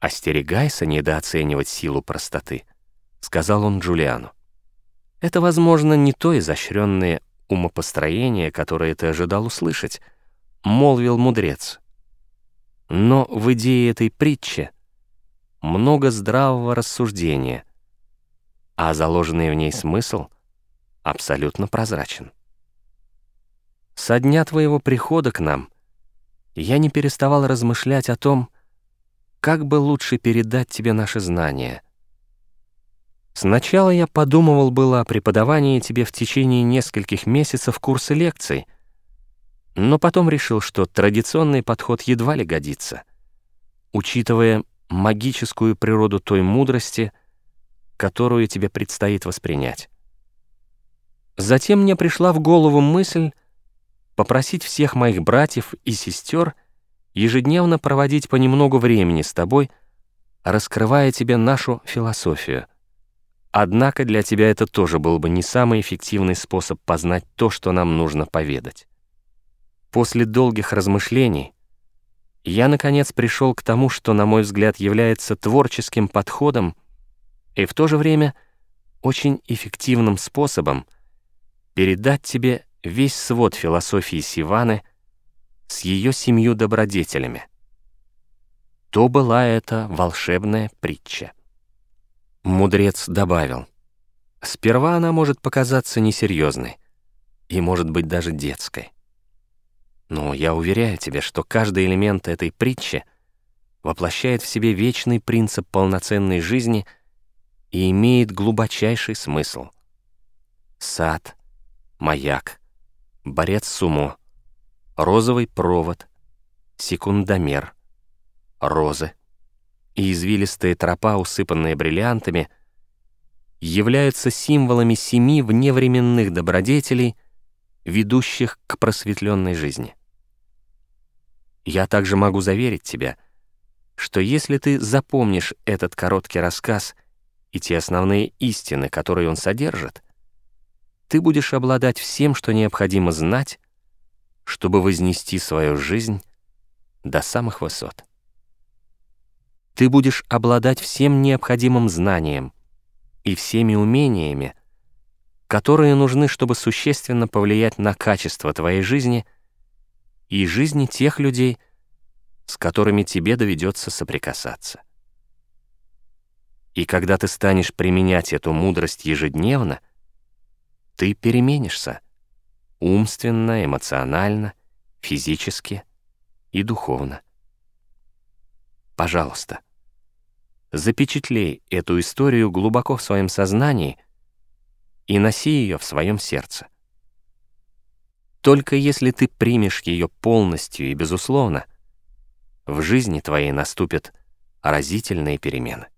«Остерегайся недооценивать силу простоты», — сказал он Джулиану. «Это, возможно, не то изощренное умопостроение, которое ты ожидал услышать», — молвил мудрец. Но в идее этой притчи много здравого рассуждения, а заложенный в ней смысл абсолютно прозрачен. Со дня твоего прихода к нам я не переставал размышлять о том, как бы лучше передать тебе наши знания. Сначала я подумывал было о преподавании тебе в течение нескольких месяцев курса лекций, но потом решил, что традиционный подход едва ли годится, учитывая магическую природу той мудрости, которую тебе предстоит воспринять. Затем мне пришла в голову мысль попросить всех моих братьев и сестер — ежедневно проводить понемногу времени с тобой, раскрывая тебе нашу философию. Однако для тебя это тоже был бы не самый эффективный способ познать то, что нам нужно поведать. После долгих размышлений я, наконец, пришел к тому, что, на мой взгляд, является творческим подходом и в то же время очень эффективным способом передать тебе весь свод философии Сиваны — с ее семью добродетелями. То была эта волшебная притча. Мудрец добавил, «Сперва она может показаться несерьезной и, может быть, даже детской. Но я уверяю тебя, что каждый элемент этой притчи воплощает в себе вечный принцип полноценной жизни и имеет глубочайший смысл. Сад, маяк, борец с умо, розовый провод, секундомер, розы. И извилистая тропа, усыпанная бриллиантами, являются символами семи вневременных добродетелей, ведущих к просветленной жизни. Я также могу заверить тебя, что если ты запомнишь этот короткий рассказ и те основные истины, которые он содержит, ты будешь обладать всем, что необходимо знать чтобы вознести свою жизнь до самых высот. Ты будешь обладать всем необходимым знанием и всеми умениями, которые нужны, чтобы существенно повлиять на качество твоей жизни и жизни тех людей, с которыми тебе доведется соприкасаться. И когда ты станешь применять эту мудрость ежедневно, ты переменишься — умственно, эмоционально, физически и духовно. Пожалуйста, запечатлей эту историю глубоко в своем сознании и носи ее в своем сердце. Только если ты примешь ее полностью и безусловно, в жизни твоей наступят разительные перемены.